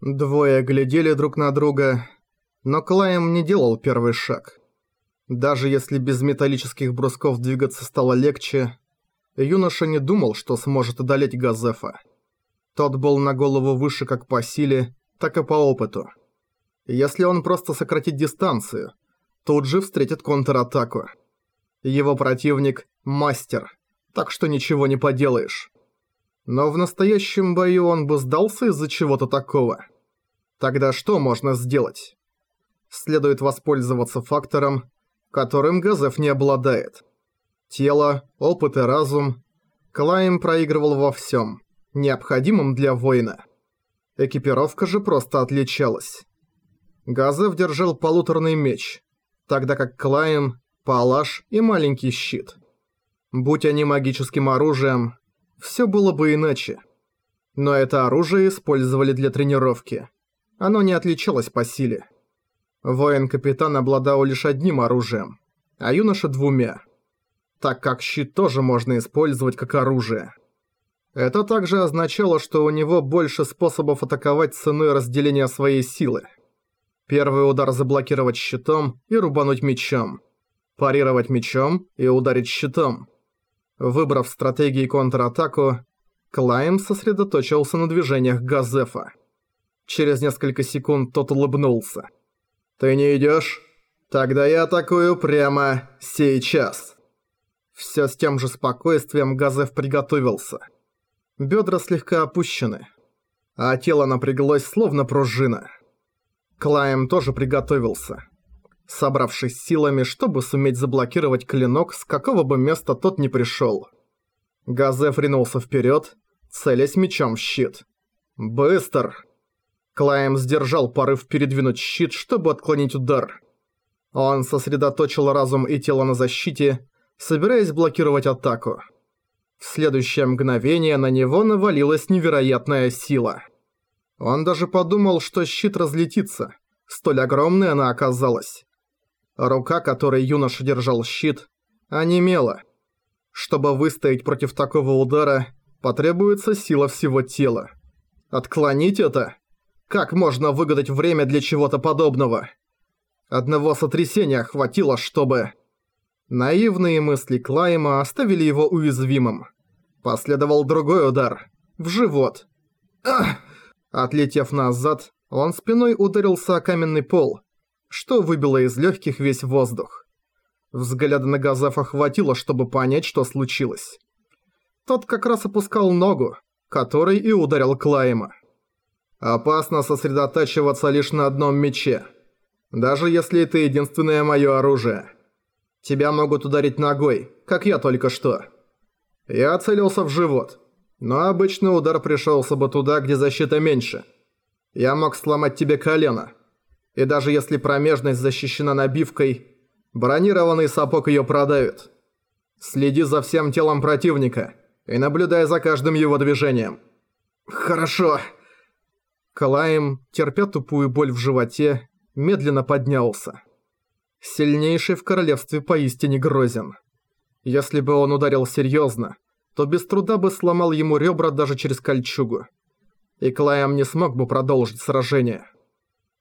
Двое глядели друг на друга, но Клайм не делал первый шаг. Даже если без металлических брусков двигаться стало легче, юноша не думал, что сможет одолеть Газефа. Тот был на голову выше как по силе, так и по опыту. Если он просто сократит дистанцию, тут же встретит контратаку. Его противник – мастер, так что ничего не поделаешь. Но в настоящем бою он бы сдался из-за чего-то такого. Тогда что можно сделать? Следует воспользоваться фактором, которым Газеф не обладает. Тело, опыт и разум. Клайм проигрывал во всем, необходимом для воина. Экипировка же просто отличалась. Газеф держал полуторный меч, тогда как Клайм – палаш и маленький щит. Будь они магическим оружием, все было бы иначе. Но это оружие использовали для тренировки. Оно не отличалось по силе. Воин-капитан обладал лишь одним оружием, а юноша двумя. Так как щит тоже можно использовать как оружие. Это также означало, что у него больше способов атаковать ценой разделения своей силы. Первый удар заблокировать щитом и рубануть мечом. Парировать мечом и ударить щитом. Выбрав стратегии контратаку, Клайм сосредоточился на движениях Газефа. Через несколько секунд тот улыбнулся. «Ты не идёшь? Тогда я атакую прямо сейчас». Всё с тем же спокойствием Газеф приготовился. Бёдра слегка опущены, а тело напряглось словно пружина. Клайм тоже приготовился собравшись силами, чтобы суметь заблокировать клинок, с какого бы места тот ни пришёл. Газеф ринулся вперёд, целясь мечом в щит. «Быстр!» Клайм сдержал порыв передвинуть щит, чтобы отклонить удар. Он сосредоточил разум и тело на защите, собираясь блокировать атаку. В следующее мгновение на него навалилась невероятная сила. Он даже подумал, что щит разлетится. Столь огромной она оказалась. Рука, которой юноша держал щит, онемела. Чтобы выстоять против такого удара, потребуется сила всего тела. Отклонить это? Как можно выгадать время для чего-то подобного? Одного сотрясения хватило, чтобы... Наивные мысли Клайма оставили его уязвимым. Последовал другой удар. В живот. Ах! Отлетев назад, он спиной ударился о каменный пол, что выбило из легких весь воздух. Взгляда на Газефа хватило, чтобы понять, что случилось. Тот как раз опускал ногу, которой и ударил Клайма. «Опасно сосредотачиваться лишь на одном мече, даже если это единственное мое оружие. Тебя могут ударить ногой, как я только что. Я целился в живот, но обычный удар пришелся бы туда, где защита меньше. Я мог сломать тебе колено» и даже если промежность защищена набивкой, бронированный сапог ее продавит. Следи за всем телом противника и наблюдай за каждым его движением. Хорошо. Калаем, терпя тупую боль в животе, медленно поднялся. Сильнейший в королевстве поистине грозен. Если бы он ударил серьезно, то без труда бы сломал ему ребра даже через кольчугу. И Клайм не смог бы продолжить сражение.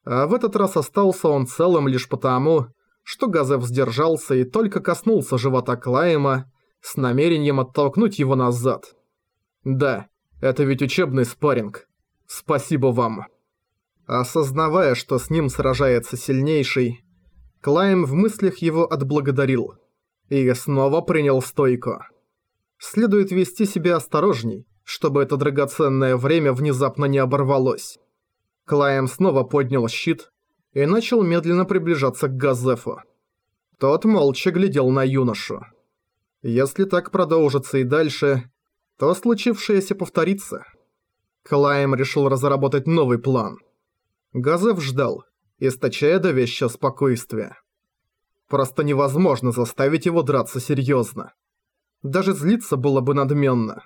А в этот раз остался он целым лишь потому, что Газев сдержался и только коснулся живота Клайма с намерением оттолкнуть его назад. Да, это ведь учебный спарринг. Спасибо вам. Осознавая, что с ним сражается сильнейший, Клайм в мыслях его отблагодарил и снова принял стойку. Следует вести себя осторожней, чтобы это драгоценное время внезапно не оборвалось. Клайм снова поднял щит и начал медленно приближаться к Газефу. Тот молча глядел на юношу. Если так продолжится и дальше, то случившееся повторится. Клайм решил разработать новый план. Газеф ждал, источая давящее спокойствие. Просто невозможно заставить его драться серьезно. Даже злиться было бы надменно.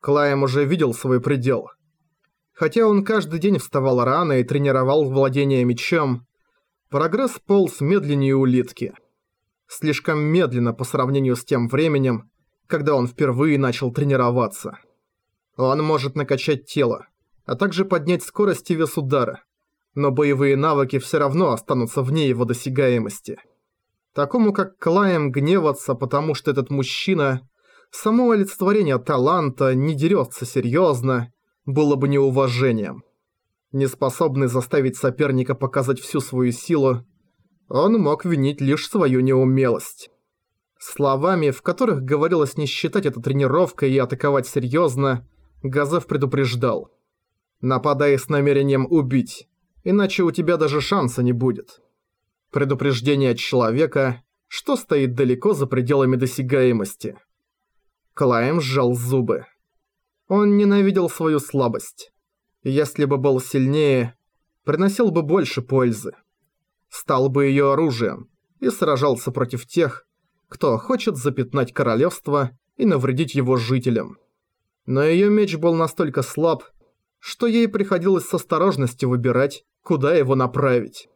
Клайм уже видел свой предел – Хотя он каждый день вставал рано и тренировал владение мечом, прогресс полз медленнее улитки. Слишком медленно по сравнению с тем временем, когда он впервые начал тренироваться. Он может накачать тело, а также поднять скорость и вес удара. Но боевые навыки все равно останутся вне его досягаемости. Такому как Клайм гневаться, потому что этот мужчина, само олицетворение таланта, не дерется серьезно, было бы неуважением. Неспособный заставить соперника показать всю свою силу, он мог винить лишь свою неумелость. Словами, в которых говорилось не считать это тренировкой и атаковать серьезно, Газов предупреждал. «Нападай с намерением убить, иначе у тебя даже шанса не будет». Предупреждение человека, что стоит далеко за пределами досягаемости. Клайм сжал зубы. Он ненавидел свою слабость. Если бы был сильнее, приносил бы больше пользы. Стал бы ее оружием и сражался против тех, кто хочет запятнать королевство и навредить его жителям. Но ее меч был настолько слаб, что ей приходилось с осторожностью выбирать, куда его направить.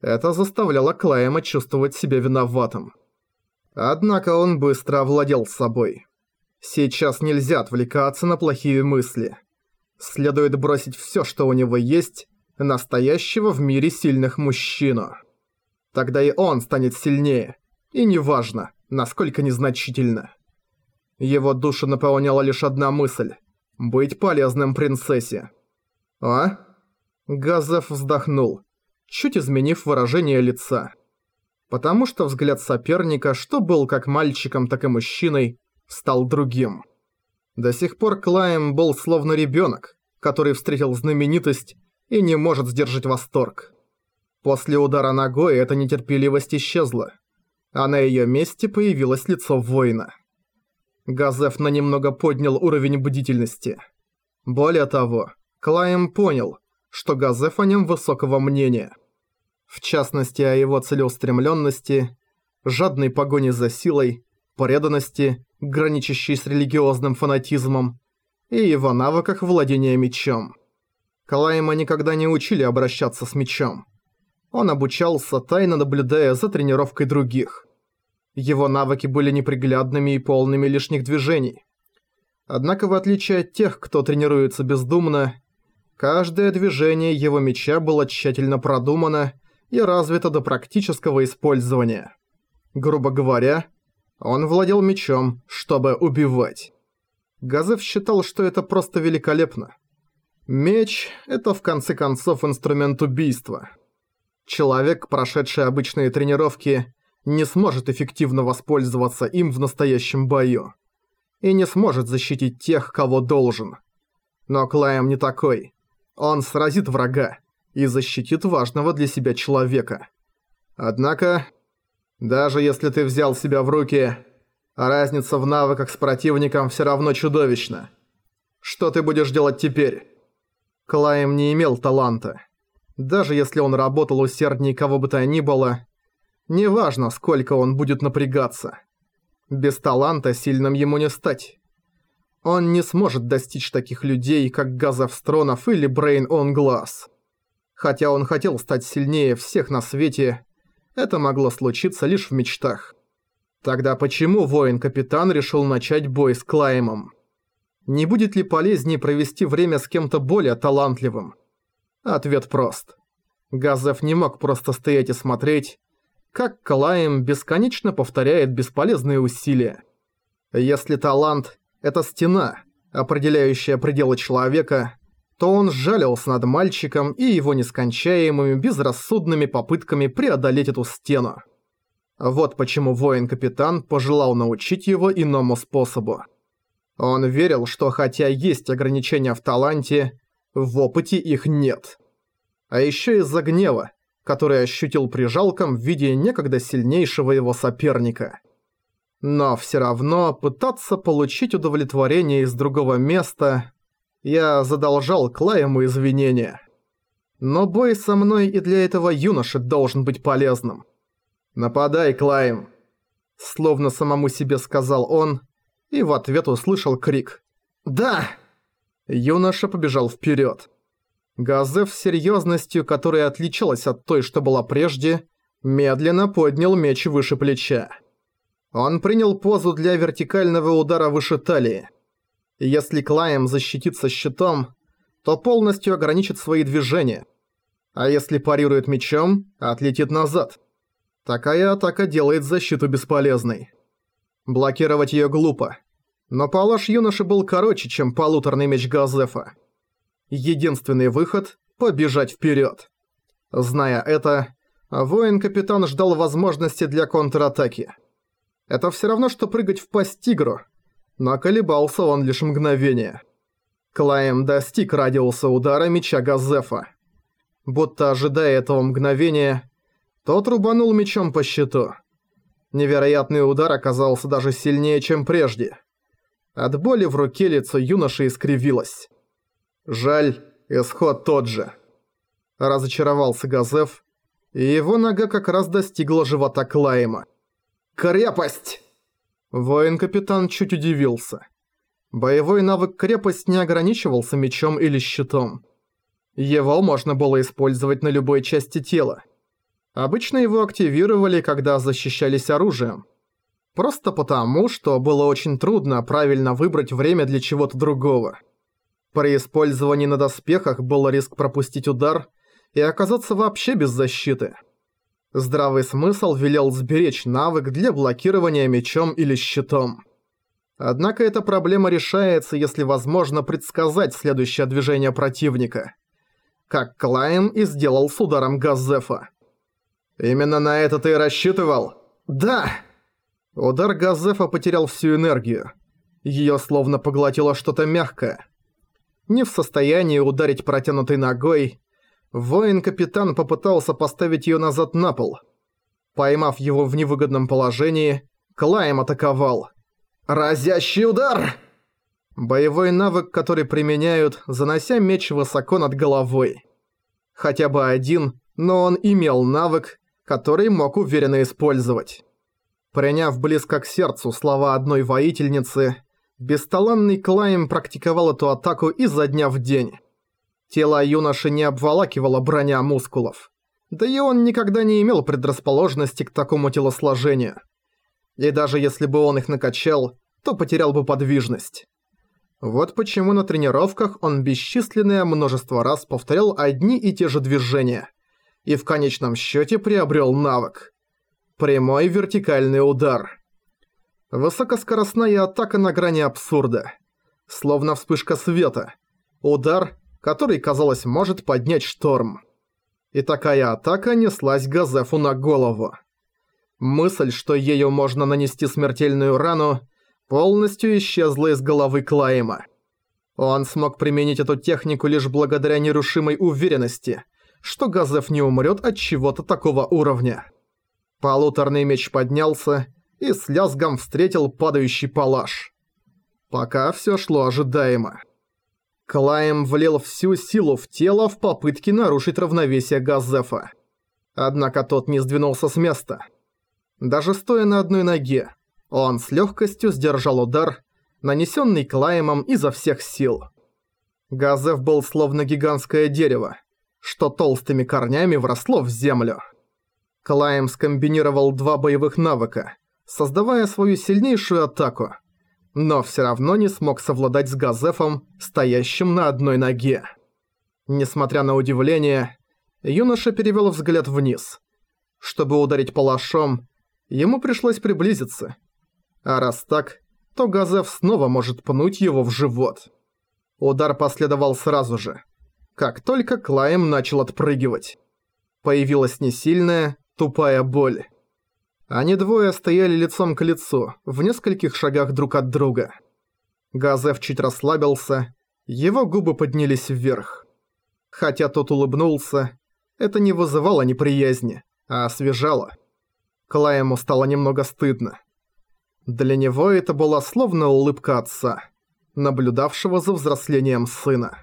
Это заставляло Клайма чувствовать себя виноватым. Однако он быстро овладел собой. Сейчас нельзя отвлекаться на плохие мысли. Следует бросить всё, что у него есть, настоящего в мире сильных мужчину. Тогда и он станет сильнее, и неважно, насколько незначительно. Его душу наполняла лишь одна мысль – быть полезным принцессе. «А?» Газов вздохнул, чуть изменив выражение лица. Потому что взгляд соперника, что был как мальчиком, так и мужчиной, стал другим. До сих пор Клайм был словно ребенок, который встретил знаменитость и не может сдержать восторг. После удара ногой эта нетерпеливость исчезла, а на её месте появилось лицо воина. Газеф на немного поднял уровень бдительности. Более того, Клайм понял, что Газеф о нем высокого мнения. В частности, о его целеустремленности, жадной погоне за силой, преданности, граничащей с религиозным фанатизмом, и его навыках владения мечом. Клайма никогда не учили обращаться с мечом. Он обучался, тайно наблюдая за тренировкой других. Его навыки были неприглядными и полными лишних движений. Однако в отличие от тех, кто тренируется бездумно, каждое движение его меча было тщательно продумано и развито до практического использования. Грубо говоря, он владел мечом, чтобы убивать. Газев считал, что это просто великолепно. Меч – это в конце концов инструмент убийства – Человек, прошедший обычные тренировки, не сможет эффективно воспользоваться им в настоящем бою. И не сможет защитить тех, кого должен. Но Клайм не такой. Он сразит врага и защитит важного для себя человека. Однако, даже если ты взял себя в руки, разница в навыках с противником все равно чудовищна. Что ты будешь делать теперь? Клайм не имел таланта. Даже если он работал усерднее кого бы то ни было, неважно, сколько он будет напрягаться. Без таланта сильным ему не стать. Он не сможет достичь таких людей, как Газовстронов или Брейн Он Глаз. Хотя он хотел стать сильнее всех на свете, это могло случиться лишь в мечтах. Тогда почему воин-капитан решил начать бой с Клаймом? Не будет ли полезнее провести время с кем-то более талантливым? Ответ прост. Газев не мог просто стоять и смотреть, как Клайм бесконечно повторяет бесполезные усилия. Если талант – это стена, определяющая пределы человека, то он сжалился над мальчиком и его нескончаемыми безрассудными попытками преодолеть эту стену. Вот почему воин-капитан пожелал научить его иному способу. Он верил, что хотя есть ограничения в таланте, в опыте их нет. А еще из-за гнева, который ощутил при жалком в виде некогда сильнейшего его соперника. Но все равно пытаться получить удовлетворение из другого места... Я задолжал Клайму извинения. Но бой со мной и для этого юноши должен быть полезным. «Нападай, Клайм!» Словно самому себе сказал он, и в ответ услышал крик. «Да!» Юноша побежал вперед. Газев с серьёзностью, которая отличалась от той, что была прежде, медленно поднял меч выше плеча. Он принял позу для вертикального удара выше талии. Если Клайм защитится щитом, то полностью ограничит свои движения. А если парирует мечом, отлетит назад. Такая атака делает защиту бесполезной. Блокировать её глупо. Но палаш юноши был короче, чем полуторный меч Газефа. Единственный выход – побежать вперед. Зная это, воин-капитан ждал возможности для контратаки. Это все равно, что прыгать в пасть тигру, но колебался он лишь мгновение. Клайм достиг радиуса удара меча Газефа. Будто ожидая этого мгновения, тот рубанул мечом по щиту. Невероятный удар оказался даже сильнее, чем прежде. От боли в руке лицо юноши искривилось. Жаль, исход тот же. Разочаровался Газеф, и его нога как раз достигла живота Клайма. «Крепость!» Воин-капитан чуть удивился. Боевой навык крепость не ограничивался мечом или щитом. Его можно было использовать на любой части тела. Обычно его активировали, когда защищались оружием. Просто потому, что было очень трудно правильно выбрать время для чего-то другого. При использовании на доспехах был риск пропустить удар и оказаться вообще без защиты. Здравый смысл велел сберечь навык для блокирования мечом или щитом. Однако эта проблема решается, если возможно предсказать следующее движение противника. Как Клайм и сделал с ударом Газефа. «Именно на это ты и рассчитывал?» «Да!» Удар Газефа потерял всю энергию. Её словно поглотило что-то мягкое. Не в состоянии ударить протянутой ногой, воин-капитан попытался поставить её назад на пол. Поймав его в невыгодном положении, Клайм атаковал. «Разящий удар!» Боевой навык, который применяют, занося меч высоко над головой. Хотя бы один, но он имел навык, который мог уверенно использовать. Приняв близко к сердцу слова одной воительницы, бесталанный Клайм практиковал эту атаку изо дня в день. Тело юноши не обволакивало броня мускулов. Да и он никогда не имел предрасположенности к такому телосложению. И даже если бы он их накачал, то потерял бы подвижность. Вот почему на тренировках он бесчисленное множество раз повторял одни и те же движения и в конечном счете приобрел навык. Прямой вертикальный удар. Высокоскоростная атака на грани абсурда. Словно вспышка света. Удар, который, казалось, может поднять шторм. И такая атака неслась Газефу на голову. Мысль, что ею можно нанести смертельную рану, полностью исчезла из головы Клайма. Он смог применить эту технику лишь благодаря нерушимой уверенности – что Газеф не умрет от чего-то такого уровня. Полуторный меч поднялся и с лязгом встретил падающий палаш. Пока все шло ожидаемо. Клайм влил всю силу в тело в попытке нарушить равновесие Газефа. Однако тот не сдвинулся с места. Даже стоя на одной ноге, он с легкостью сдержал удар, нанесенный Клаймом изо всех сил. Газеф был словно гигантское дерево, что толстыми корнями вросло в землю. Клайм скомбинировал два боевых навыка, создавая свою сильнейшую атаку, но все равно не смог совладать с Газефом, стоящим на одной ноге. Несмотря на удивление, юноша перевел взгляд вниз. Чтобы ударить палашом, ему пришлось приблизиться. А раз так, то Газеф снова может пнуть его в живот. Удар последовал сразу же – как только Клайм начал отпрыгивать. Появилась несильная, тупая боль. Они двое стояли лицом к лицу, в нескольких шагах друг от друга. Газев чуть расслабился, его губы поднялись вверх. Хотя тот улыбнулся, это не вызывало неприязни, а освежало. Клайму стало немного стыдно. Для него это была словно улыбка отца, наблюдавшего за взрослением сына.